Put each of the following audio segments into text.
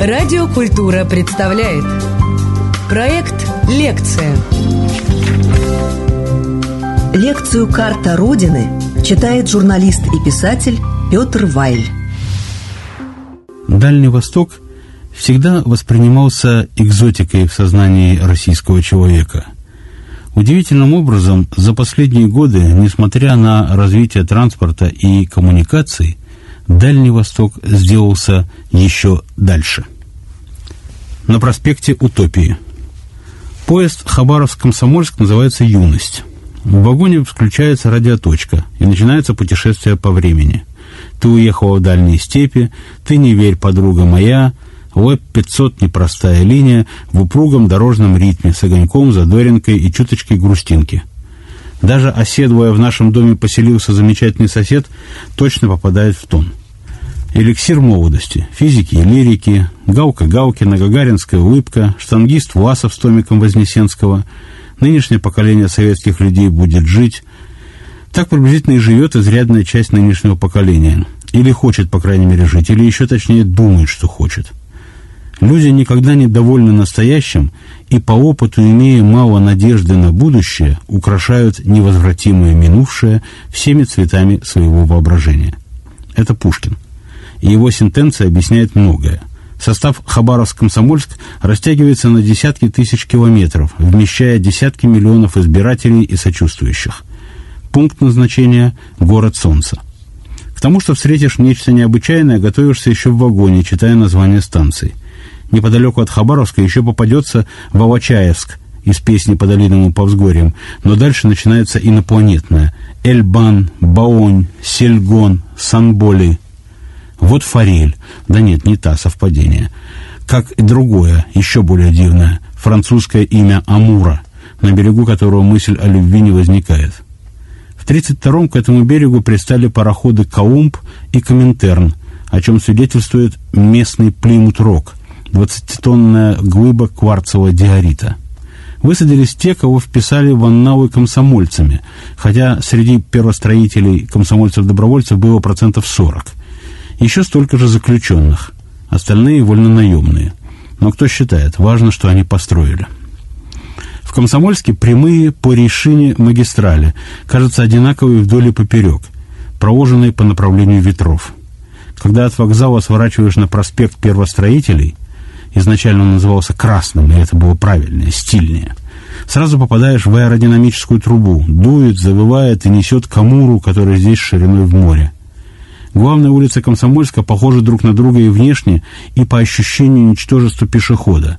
Радиокультура представляет Проект «Лекция» Лекцию «Карта Родины» читает журналист и писатель Петр Вайль. Дальний Восток всегда воспринимался экзотикой в сознании российского человека. Удивительным образом, за последние годы, несмотря на развитие транспорта и коммуникаций, Дальний Восток сделался еще дальше. На проспекте Утопии. Поезд Хабаровск-Комсомольск называется «Юность». В вагоне включается радиоточка, и начинается путешествие по времени. Ты уехала в дальние степи, ты не верь, подруга моя, ЛЭП-500 непростая линия в упругом дорожном ритме с огоньком, задоринкой и чуточкой грустинки. Даже оседлая в нашем доме поселился замечательный сосед, точно попадает в тон. Эликсир молодости, физики и лирики, Галка Галкина, Гагаринская улыбка, штангист Власов с томиком Вознесенского – Нынешнее поколение советских людей будет жить. Так приблизительно и живет изрядная часть нынешнего поколения. Или хочет, по крайней мере, жить, или еще точнее думает, что хочет. Люди никогда не довольны настоящим и по опыту, имея мало надежды на будущее, украшают невозвратимое минувшее всеми цветами своего воображения. Это Пушкин. И его сентенция объясняет многое. Состав Хабаровск-Комсомольск растягивается на десятки тысяч километров, вмещая десятки миллионов избирателей и сочувствующих. Пункт назначения – город Солнца. К тому, что встретишь нечто необычайное, готовишься еще в вагоне, читая название станции. Неподалеку от Хабаровска еще попадется Вавачаевск из песни «По долинам и по взгорьям», но дальше начинается инопланетное – Эльбан, Баонь, Сельгон, Санболи – вот форель. Да нет, не та, совпадение. Как и другое, еще более дивное, французское имя Амура, на берегу которого мысль о любви не возникает. В 1932-м к этому берегу пристали пароходы «Каумб» и «Коминтерн», о чем свидетельствует местный Плимут-Рок, 20-тонная глыба кварцевого диорита. Высадились те, кого вписали в анналы комсомольцами, хотя среди первостроителей комсомольцев-добровольцев было процентов 40 – еще столько же заключенных, остальные вольнонаемные. Но кто считает, важно, что они построили. В Комсомольске прямые по решине магистрали, кажется, одинаковые вдоль и поперек, проложенные по направлению ветров. Когда от вокзала сворачиваешь на проспект первостроителей, изначально он назывался Красным, и это было правильнее, стильнее, сразу попадаешь в аэродинамическую трубу, дует, завывает и несет камуру, которая здесь шириной в море. Главная улица Комсомольска похожа друг на друга и внешне, и по ощущению ничтожества пешехода.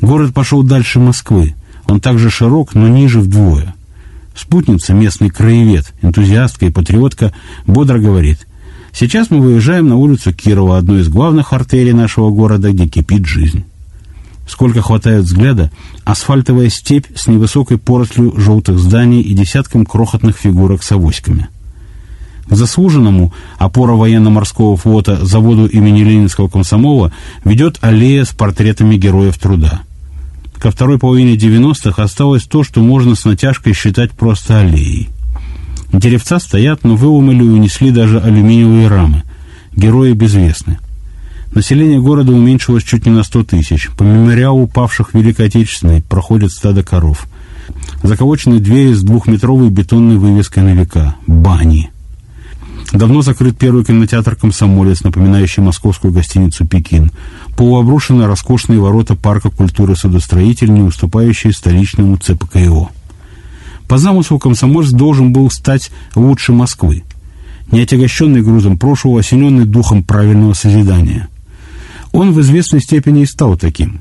Город пошел дальше Москвы. Он также широк, но ниже вдвое. Спутница, местный краевед, энтузиастка и патриотка, бодро говорит, «Сейчас мы выезжаем на улицу Кирова, одну из главных артерий нашего города, где кипит жизнь». Сколько хватает взгляда, асфальтовая степь с невысокой порослью желтых зданий и десятком крохотных фигурок с авоськами – заслуженному опора военно-морского флота заводу имени Ленинского комсомола ведет аллея с портретами героев труда. Ко второй половине 90-х осталось то, что можно с натяжкой считать просто аллеей. Деревца стоят, но выломали и унесли даже алюминиевые рамы. Герои безвестны. Население города уменьшилось чуть не на 100 тысяч. По мемориалу упавших в Великой Отечественной проходят стадо коров. Заколочены двери с двухметровой бетонной вывеской на века. Бани. Давно закрыт первый кинотеатр «Комсомолец», напоминающий московскую гостиницу «Пекин». Полуобрушены роскошные ворота парка культуры судостроитель, не уступающие столичному ЦПКИО. По замыслу Комсомольск должен был стать лучше Москвы, не отягощенный грузом прошлого, осененный духом правильного созидания. Он в известной степени и стал таким.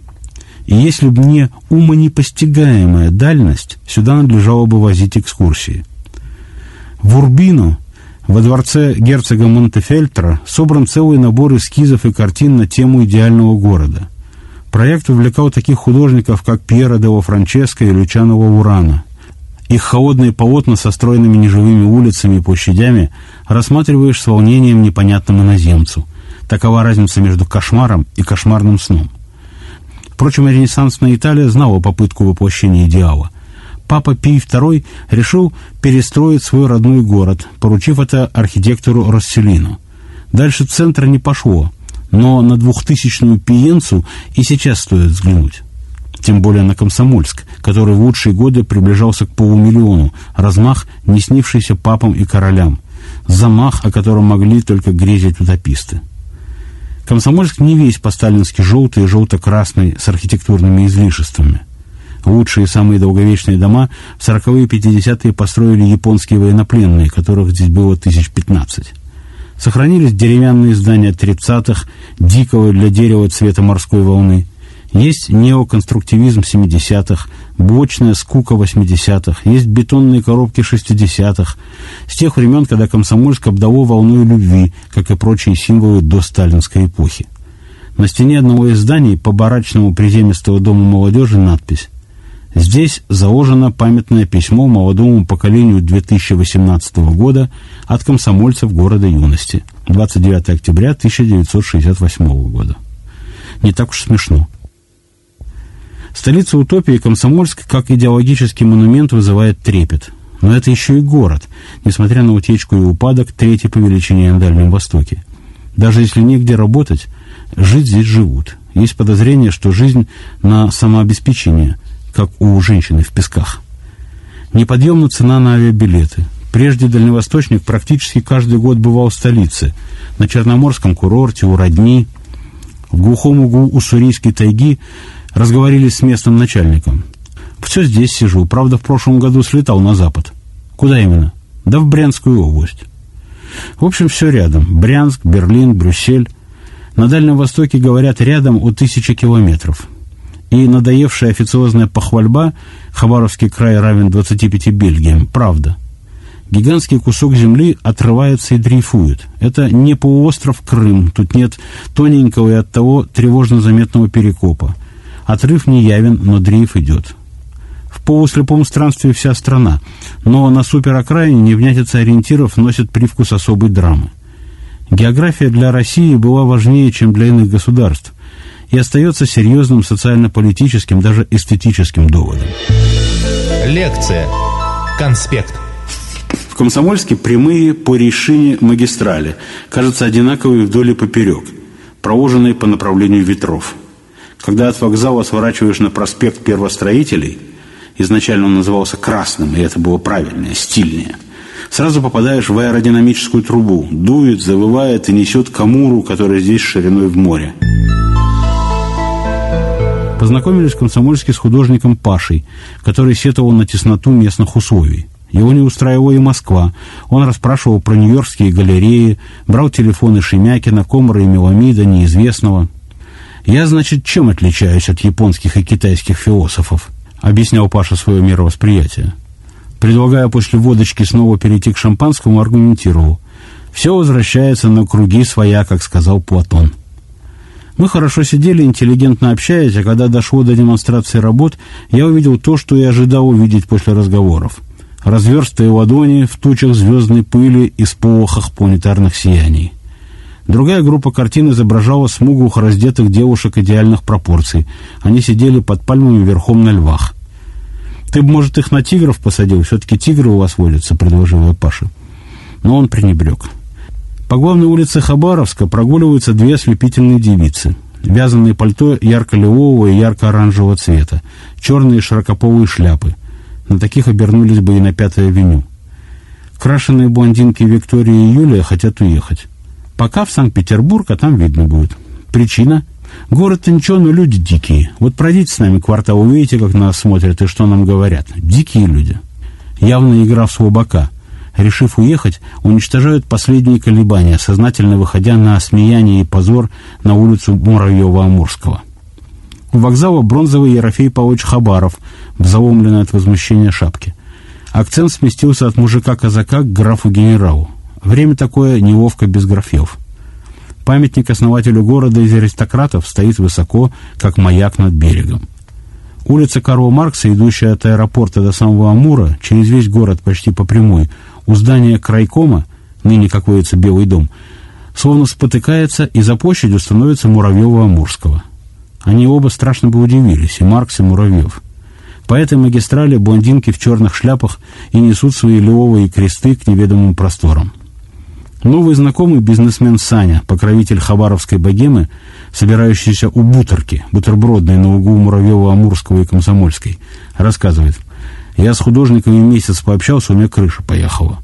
И если бы не умонепостигаемая дальность, сюда надлежало бы возить экскурсии. В Урбино во дворце герцога Монтефельтера собран целый набор эскизов и картин на тему идеального города. Проект увлекал таких художников, как Пьеро де Франческо и Лючано Урана. Их холодные полотна со стройными неживыми улицами и площадями рассматриваешь с волнением непонятному иноземцу. Такова разница между кошмаром и кошмарным сном. Впрочем, ренессансная Италия знала попытку воплощения идеала – Папа Пий II решил перестроить свой родной город, поручив это архитектору Расселину. Дальше центра не пошло. Но на двухтысячную Пиенцу и сейчас стоит взглянуть. Тем более на Комсомольск, который в лучшие годы приближался к полумиллиону, размах, не снившийся папам и королям, замах, о котором могли только грезить утописты. Комсомольск не весь по-сталински желтый и желто-красный с архитектурными излишествами. Лучшие самые долговечные дома в 40-е и 50-е построили японские военнопленные, которых здесь было тысяч пятнадцать. Сохранились деревянные здания 30-х, дикого для дерева цвета морской волны. Есть неоконструктивизм 70-х, блочная скука 80-х, есть бетонные коробки 60-х, с тех времен, когда Комсомольск обдало волной любви, как и прочие символы до сталинской эпохи. На стене одного из зданий по барачному приземистого дома молодежи надпись Здесь заложено памятное письмо молодому поколению 2018 года от комсомольцев города юности. 29 октября 1968 года. Не так уж смешно. Столица утопии Комсомольск как идеологический монумент вызывает трепет. Но это еще и город, несмотря на утечку и упадок, третий по величине на Дальнем Востоке. Даже если негде работать, жить здесь живут. Есть подозрение, что жизнь на самообеспечение – как у женщины в песках. Неподъемна цена на авиабилеты. Прежде дальневосточник практически каждый год бывал в столице, на Черноморском курорте, у родни. В глухом углу Уссурийской тайги разговорились с местным начальником. Все здесь сижу, правда, в прошлом году слетал на запад. Куда именно? Да в Брянскую область. В общем, все рядом. Брянск, Берлин, Брюссель. На Дальнем Востоке, говорят, рядом у тысячи километров и надоевшая официозная похвальба «Хабаровский край равен 25 Бельгиям» – правда. Гигантский кусок земли отрывается и дрейфует. Это не полуостров Крым, тут нет тоненького и оттого тревожно заметного перекопа. Отрыв не явен, но дрейф идет. В полуслепом странстве вся страна, но на суперокраине невнятица ориентиров носит привкус особой драмы. География для России была важнее, чем для иных государств и остается серьезным социально-политическим, даже эстетическим доводом. Лекция. Конспект. В Комсомольске прямые по решению магистрали, кажется, одинаковые вдоль и поперек, проложенные по направлению ветров. Когда от вокзала сворачиваешь на проспект первостроителей, изначально он назывался Красным, и это было правильнее, стильнее, сразу попадаешь в аэродинамическую трубу, дует, завывает и несет камуру, которая здесь шириной в море. Познакомились в Комсомольске с художником Пашей, который сетовал на тесноту местных условий. Его не устраивала и Москва. Он расспрашивал про нью-йоркские галереи, брал телефоны Шемякина, Комара и Меламида, неизвестного. «Я, значит, чем отличаюсь от японских и китайских философов?» — объяснял Паша свое мировосприятие. Предлагая после водочки снова перейти к шампанскому, аргументировал. «Все возвращается на круги своя, как сказал Платон». Мы хорошо сидели, интеллигентно общаясь, а когда дошло до демонстрации работ, я увидел то, что и ожидал увидеть после разговоров. Разверстые ладони в тучах звездной пыли и сполохах планетарных сияний. Другая группа картин изображала смуглых раздетых девушек идеальных пропорций. Они сидели под пальмами верхом на львах. «Ты бы, может, их на тигров посадил? Все-таки тигры у вас водятся», — предложил я Паше. Но он пренебрег. По главной улице Хабаровска прогуливаются две ослепительные девицы. Вязаные пальто ярко-лилового и ярко-оранжевого цвета, черные широкополые шляпы. На таких обернулись бы и на Пятой авеню. Крашеные блондинки Виктория и Юлия хотят уехать. Пока в Санкт-Петербург, а там видно будет. Причина? Город-то ничего, но люди дикие. Вот пройдите с нами квартал, увидите, как нас смотрят и что нам говорят. Дикие люди. Явная игра в слабака – решив уехать, уничтожают последние колебания, сознательно выходя на смеяние и позор на улицу Муравьева-Амурского. У вокзала бронзовый Ерофей Павлович Хабаров, заломленный от возмущения шапки. Акцент сместился от мужика-казака к графу-генералу. Время такое неловко без графьев. Памятник основателю города из аристократов стоит высоко, как маяк над берегом. Улица Карла Маркса, идущая от аэропорта до самого Амура, через весь город почти по прямой, у здания крайкома, ныне, как водится, Белый дом, словно спотыкается, и за площадью становится Муравьева-Амурского. Они оба страшно бы удивились, и Маркс, и Муравьев. По этой магистрали блондинки в черных шляпах и несут свои лиловые кресты к неведомым просторам. Новый знакомый бизнесмен Саня, покровитель хабаровской богемы, собирающийся у Бутерки, бутербродной на углу Муравьева, Амурского и Комсомольской, рассказывает. Я с художниками месяц пообщался, у меня крыша поехала.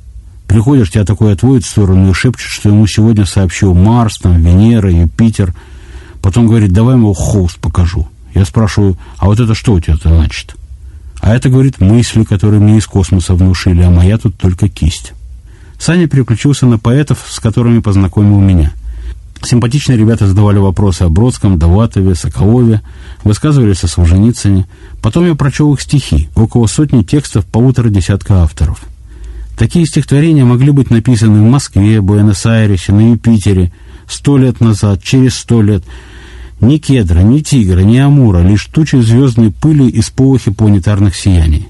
Приходишь, тебя такой отводит в сторону и шепчет, что ему сегодня сообщил Марс, там, Венера, Юпитер. Потом говорит, давай ему холст покажу. Я спрашиваю, а вот это что у тебя значит? А это, говорит, мысли, которые мне из космоса внушили, а моя тут только кисть. Саня переключился на поэтов, с которыми познакомил меня. Симпатичные ребята задавали вопросы о Бродском, Даватове, Соколове, высказывались о Солженицыне. Потом я прочел их стихи, около сотни текстов полутора десятка авторов. Такие стихотворения могли быть написаны в Москве, Буэнос-Айресе, на Юпитере, сто лет назад, через сто лет. Ни кедра, ни тигра, ни амура, лишь тучи звездной пыли из полохи планетарных сияний.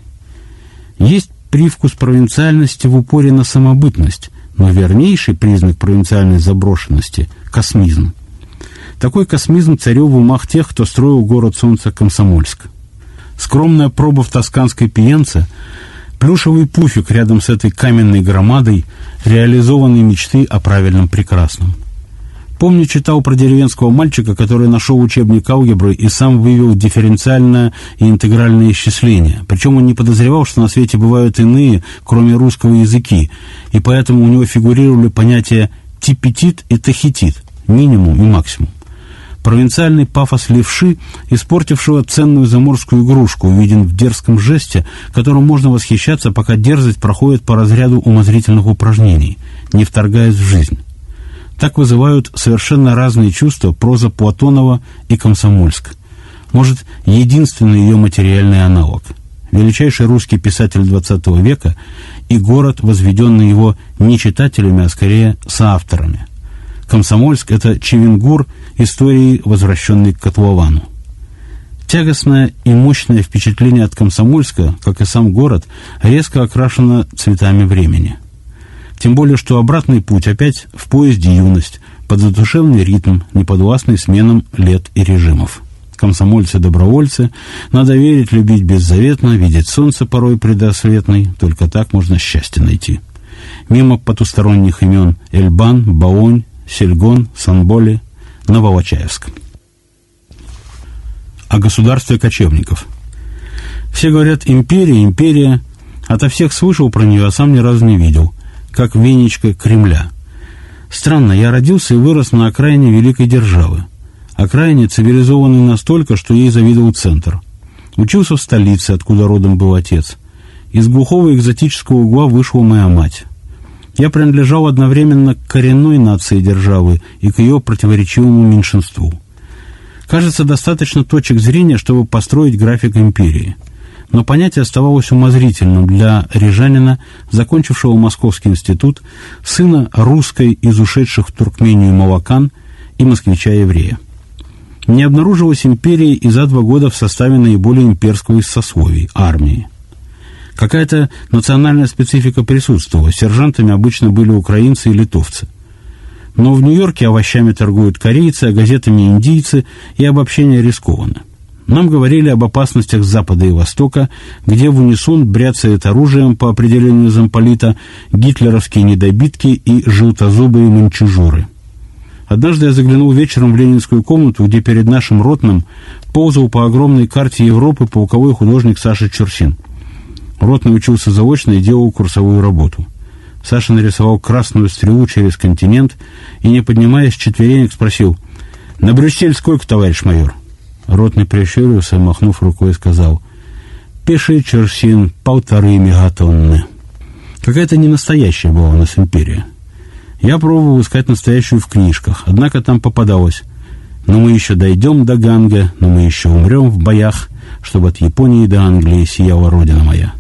Есть привкус провинциальности в упоре на самобытность, но вернейший признак провинциальной заброшенности – космизм. Такой космизм царил в умах тех, кто строил город солнца Комсомольск. Скромная проба в тосканской пиенце, плюшевый пуфик рядом с этой каменной громадой, реализованные мечты о правильном прекрасном – Помню, читал про деревенского мальчика, который нашел учебник алгебры и сам вывел дифференциальное и интегральное исчисление. Причем он не подозревал, что на свете бывают иные, кроме русского языки, и поэтому у него фигурировали понятия типетит и тахетит, минимум и максимум. Провинциальный пафос левши, испортившего ценную заморскую игрушку, увиден в дерзком жесте, которым можно восхищаться, пока дерзость проходит по разряду умозрительных упражнений, не вторгаясь в жизнь. Так вызывают совершенно разные чувства проза Платонова и Комсомольск. Может, единственный ее материальный аналог. Величайший русский писатель XX века и город, возведенный его не читателями, а скорее соавторами. Комсомольск – это Чевенгур истории, возвращенной к котловану. Тягостное и мощное впечатление от Комсомольска, как и сам город, резко окрашено цветами времени – тем более, что обратный путь опять в поезде юность, под задушевный ритм, неподвластный сменам лет и режимов. Комсомольцы-добровольцы, надо верить, любить беззаветно, видеть солнце порой предосветной, только так можно счастье найти. Мимо потусторонних имен Эльбан, Баонь, Сельгон, Санболи, Новолочаевск. О государстве кочевников. Все говорят «империя, империя», ото всех слышал про нее, а сам ни разу не видел – как венечка Кремля. Странно, я родился и вырос на окраине великой державы. Окраине цивилизованной настолько, что ей завидовал центр. Учился в столице, откуда родом был отец. Из глухого экзотического угла вышла моя мать. Я принадлежал одновременно к коренной нации державы и к ее противоречивому меньшинству. Кажется, достаточно точек зрения, чтобы построить график империи – но понятие оставалось умозрительным для рижанина, закончившего Московский институт, сына русской из ушедших в Туркмению Малакан и москвича-еврея. Не обнаружилась империи и за два года в составе наиболее имперского из сословий – армии. Какая-то национальная специфика присутствовала, сержантами обычно были украинцы и литовцы. Но в Нью-Йорке овощами торгуют корейцы, а газетами индийцы, и обобщение рискованно. Нам говорили об опасностях Запада и Востока, где в унисон бряцает оружием по определению замполита гитлеровские недобитки и желтозубые манчужуры. Однажды я заглянул вечером в ленинскую комнату, где перед нашим ротным ползал по огромной карте Европы полковой художник Саша Чурсин. Ротный учился заочно и делал курсовую работу. Саша нарисовал красную стрелу через континент и, не поднимаясь с четверенек, спросил «На Брюссель сколько, товарищ майор?» Ротный прищурился, махнув рукой, сказал, «Пиши, Черсин, полторы мегатонны». Какая-то не настоящая была у нас империя. Я пробовал искать настоящую в книжках, однако там попадалось «Но мы еще дойдем до Ганга, но мы еще умрем в боях, чтобы от Японии до Англии сияла родина моя».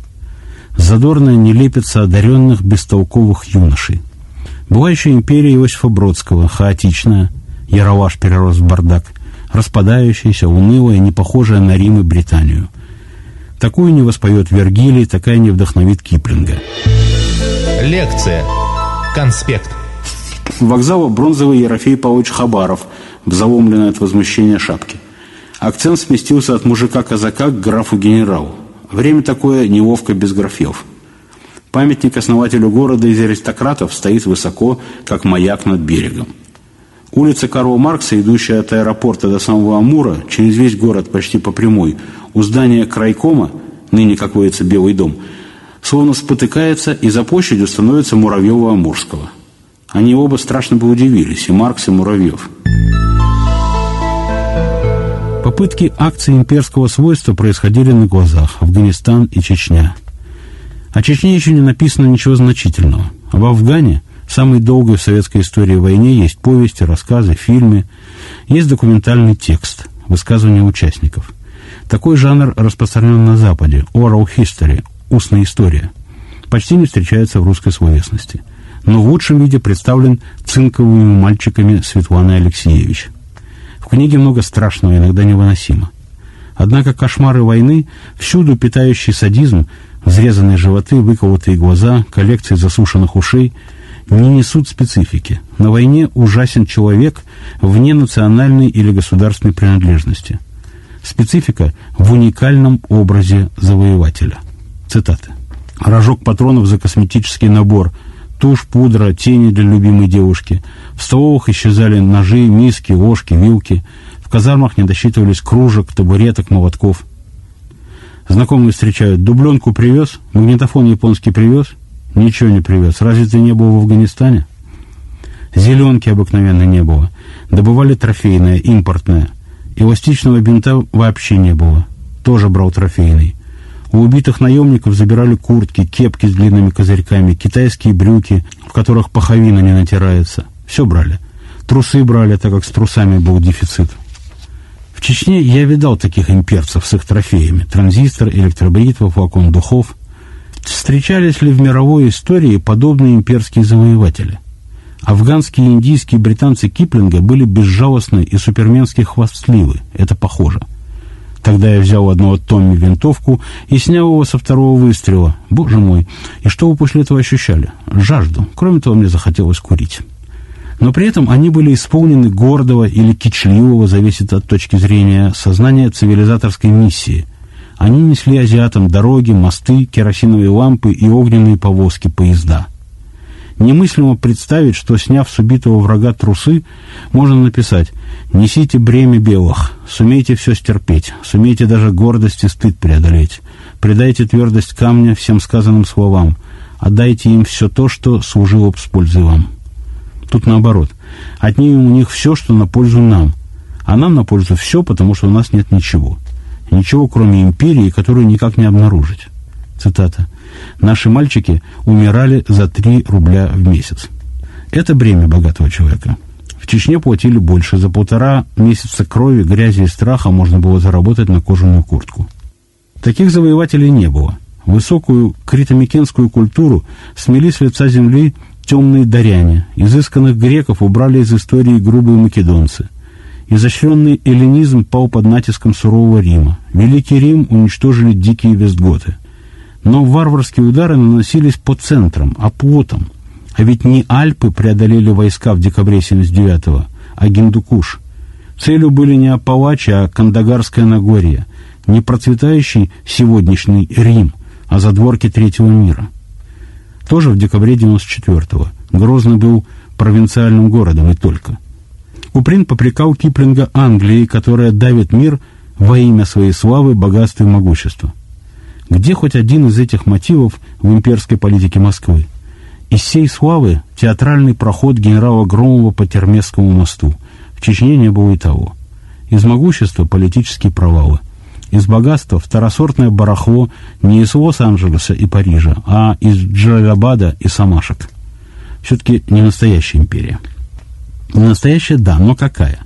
Задорная нелепица одаренных бестолковых юношей. Была еще империя Иосифа Бродского, хаотичная, Яроваш перерос в бардак – распадающаяся, унылая, не похожая на Рим и Британию. Такую не воспоет Вергилий, такая не вдохновит Киплинга. Лекция. Конспект. Вокзала бронзовый Ерофей Павлович Хабаров в заломленной от возмущения шапке. Акцент сместился от мужика-казака к графу-генералу. Время такое неловко без графьев. Памятник основателю города из аристократов стоит высоко, как маяк над берегом. Улица Карла Маркса, идущая от аэропорта до самого Амура, через весь город почти по прямой, у здания крайкома, ныне, как водится, Белый дом, словно спотыкается и за площадью становится Муравьева-Амурского. Они оба страшно бы удивились, и Маркс, и Муравьев. Попытки акции имперского свойства происходили на глазах Афганистан и Чечня – о Чечне еще не написано ничего значительного. А в Афгане, самой долгой в советской истории войне, есть повести, рассказы, фильмы, есть документальный текст, высказывания участников. Такой жанр распространен на Западе, oral history, устная история. Почти не встречается в русской словесности. Но в лучшем виде представлен цинковыми мальчиками Светланы Алексеевич. В книге много страшного, иногда невыносимо. Однако кошмары войны, всюду питающий садизм, Взрезанные животы, выколотые глаза, коллекции засушенных ушей не несут специфики. На войне ужасен человек вне национальной или государственной принадлежности. Специфика в уникальном образе завоевателя. Цитаты. Рожок патронов за косметический набор, тушь, пудра, тени для любимой девушки. В столовых исчезали ножи, миски, ложки, вилки. В казармах не досчитывались кружек, табуреток, молотков – Знакомые встречают. Дубленку привез, магнитофон японский привез. Ничего не привез. Разве ты не был в Афганистане? Зеленки обыкновенно не было. Добывали трофейное, импортное. Эластичного бинта вообще не было. Тоже брал трофейный. У убитых наемников забирали куртки, кепки с длинными козырьками, китайские брюки, в которых паховина не натирается. Все брали. Трусы брали, так как с трусами был дефицит. В Чечне я видал таких имперцев с их трофеями. Транзистор, электробритва, флакон духов. Встречались ли в мировой истории подобные имперские завоеватели? Афганские, индийские, британцы Киплинга были безжалостны и суперменски хвастливы. Это похоже. Тогда я взял одну от Томми винтовку и снял его со второго выстрела. Боже мой, и что вы после этого ощущали? Жажду. Кроме того, мне захотелось курить но при этом они были исполнены гордого или кичливого, зависит от точки зрения, сознания цивилизаторской миссии. Они несли азиатам дороги, мосты, керосиновые лампы и огненные повозки, поезда. Немыслимо представить, что, сняв с убитого врага трусы, можно написать «Несите бремя белых, сумейте все стерпеть, сумейте даже гордость и стыд преодолеть, предайте твердость камня всем сказанным словам, отдайте им все то, что служило б с пользой вам». Тут наоборот. Отнимем у них все, что на пользу нам. А нам на пользу все, потому что у нас нет ничего. Ничего, кроме империи, которую никак не обнаружить. Цитата. «Наши мальчики умирали за 3 рубля в месяц». Это бремя богатого человека. В Чечне платили больше. За полтора месяца крови, грязи и страха можно было заработать на кожаную куртку. Таких завоевателей не было. Высокую критомикенскую культуру смели с лица земли темные даряне, изысканных греков убрали из истории грубые македонцы. Изощренный эллинизм пал под натиском сурового Рима. Великий Рим уничтожили дикие вестготы. Но варварские удары наносились по центрам, оплотам. А ведь не Альпы преодолели войска в декабре 79-го, а Гиндукуш. Целью были не Апалачи, а Кандагарское Нагорье, не процветающий сегодняшний Рим, а задворки Третьего мира тоже в декабре 94-го. Грозный был провинциальным городом и только. Куприн попрекал Киплинга Англии, которая давит мир во имя своей славы, богатства и могущества. Где хоть один из этих мотивов в имперской политике Москвы? Из сей славы театральный проход генерала Громова по Термесскому мосту. В Чечне не было и того. Из могущества политические провалы – из богатства второсортное барахло не из Лос-Анджелеса и Парижа, а из Джалабада и Самашек. Все-таки не настоящая империя. Настоящая, да, но какая?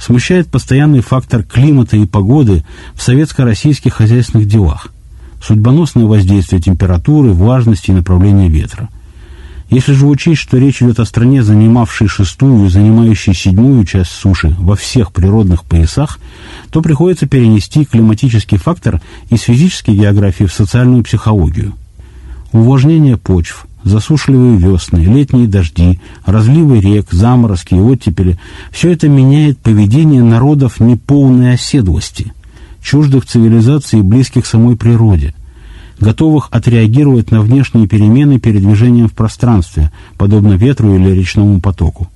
Смущает постоянный фактор климата и погоды в советско-российских хозяйственных делах. Судьбоносное воздействие температуры, влажности и направления ветра – если же учесть, что речь идет о стране, занимавшей шестую и занимающей седьмую часть суши во всех природных поясах, то приходится перенести климатический фактор из физической географии в социальную психологию. Увлажнение почв, засушливые весны, летние дожди, разливы рек, заморозки и оттепели – все это меняет поведение народов неполной оседлости, чуждых цивилизации и близких самой природе – готовых отреагировать на внешние перемены передвижением в пространстве, подобно ветру или речному потоку.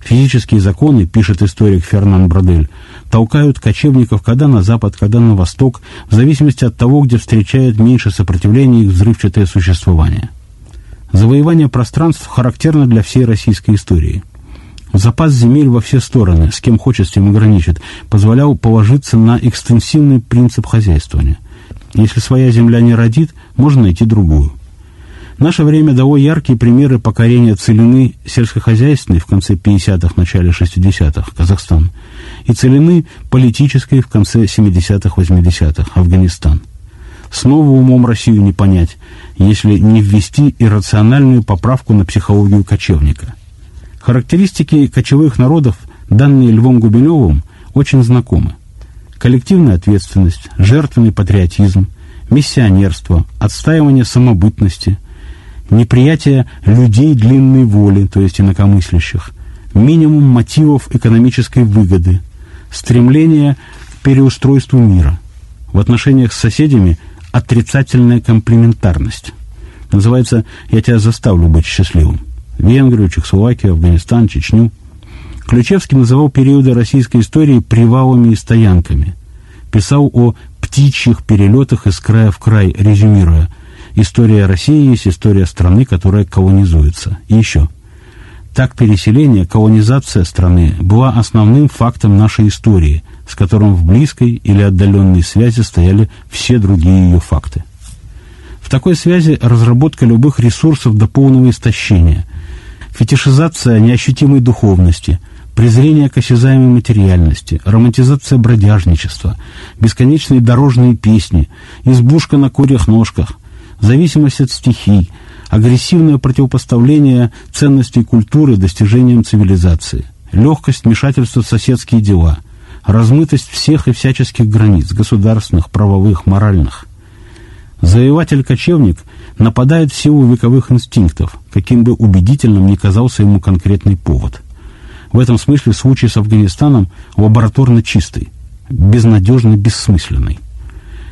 Физические законы, пишет историк Фернан Бродель, толкают кочевников когда на запад, когда на восток, в зависимости от того, где встречает меньше сопротивления их взрывчатое существование. Завоевание пространств характерно для всей российской истории. Запас земель во все стороны, с кем хочет, с тем ограничит, позволял положиться на экстенсивный принцип хозяйствования. Если своя земля не родит, можно найти другую. Наше время дало яркие примеры покорения целины сельскохозяйственной в конце 50-х, начале 60-х, Казахстан, и целины политической в конце 70-х, 80-х, Афганистан. Снова умом Россию не понять, если не ввести иррациональную поправку на психологию кочевника. Характеристики кочевых народов, данные Львом Губилевым, очень знакомы. Коллективная ответственность, жертвенный патриотизм, миссионерство, отстаивание самобытности – неприятие людей длинной воли, то есть инакомыслящих, минимум мотивов экономической выгоды, стремление к переустройству мира. В отношениях с соседями отрицательная комплементарность. Называется «Я тебя заставлю быть счастливым». Венгрию, Чехословакию, Афганистан, Чечню. Ключевский называл периоды российской истории привалами и стоянками. Писал о птичьих перелетах из края в край, резюмируя – История России есть история страны, которая колонизуется. И еще. Так переселение, колонизация страны была основным фактом нашей истории, с которым в близкой или отдаленной связи стояли все другие ее факты. В такой связи разработка любых ресурсов до полного истощения, фетишизация неощутимой духовности, презрение к осязаемой материальности, романтизация бродяжничества, бесконечные дорожные песни, избушка на курьих ножках, зависимость от стихий, агрессивное противопоставление ценностей культуры достижениям цивилизации, легкость вмешательства в соседские дела, размытость всех и всяческих границ, государственных, правовых, моральных. Завоеватель-кочевник нападает в силу вековых инстинктов, каким бы убедительным ни казался ему конкретный повод. В этом смысле случай с Афганистаном лабораторно чистый, безнадежно бессмысленный.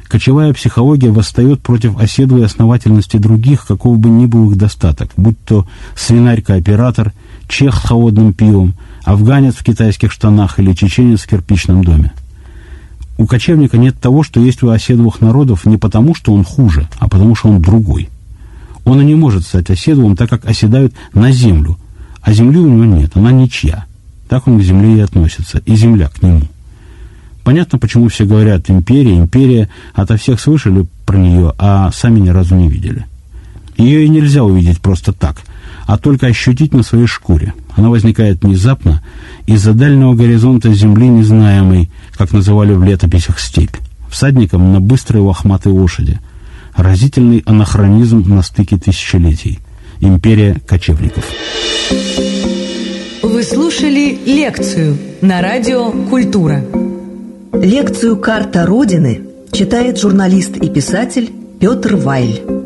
Кочевая психология восстает против оседлой основательности других, каков бы ни был их достаток, будь то свинарь-кооператор, чех с холодным пивом, афганец в китайских штанах или чеченец в кирпичном доме. У кочевника нет того, что есть у оседлых народов не потому, что он хуже, а потому, что он другой. Он и не может стать оседлым, так как оседают на землю, а земли у него нет, она ничья. Так он к земле и относится, и земля к нему. Понятно, почему все говорят «империя, империя», ото всех слышали про нее, а сами ни разу не видели. Ее и нельзя увидеть просто так, а только ощутить на своей шкуре. Она возникает внезапно из-за дальнего горизонта земли незнаемой, как называли в летописях степь, всадником на быстрой лохматой лошади. Разительный анахронизм на стыке тысячелетий. Империя кочевников. Вы слушали лекцию на радио «Культура». Лекцию «Карта Родины» читает журналист и писатель Петр Вайль.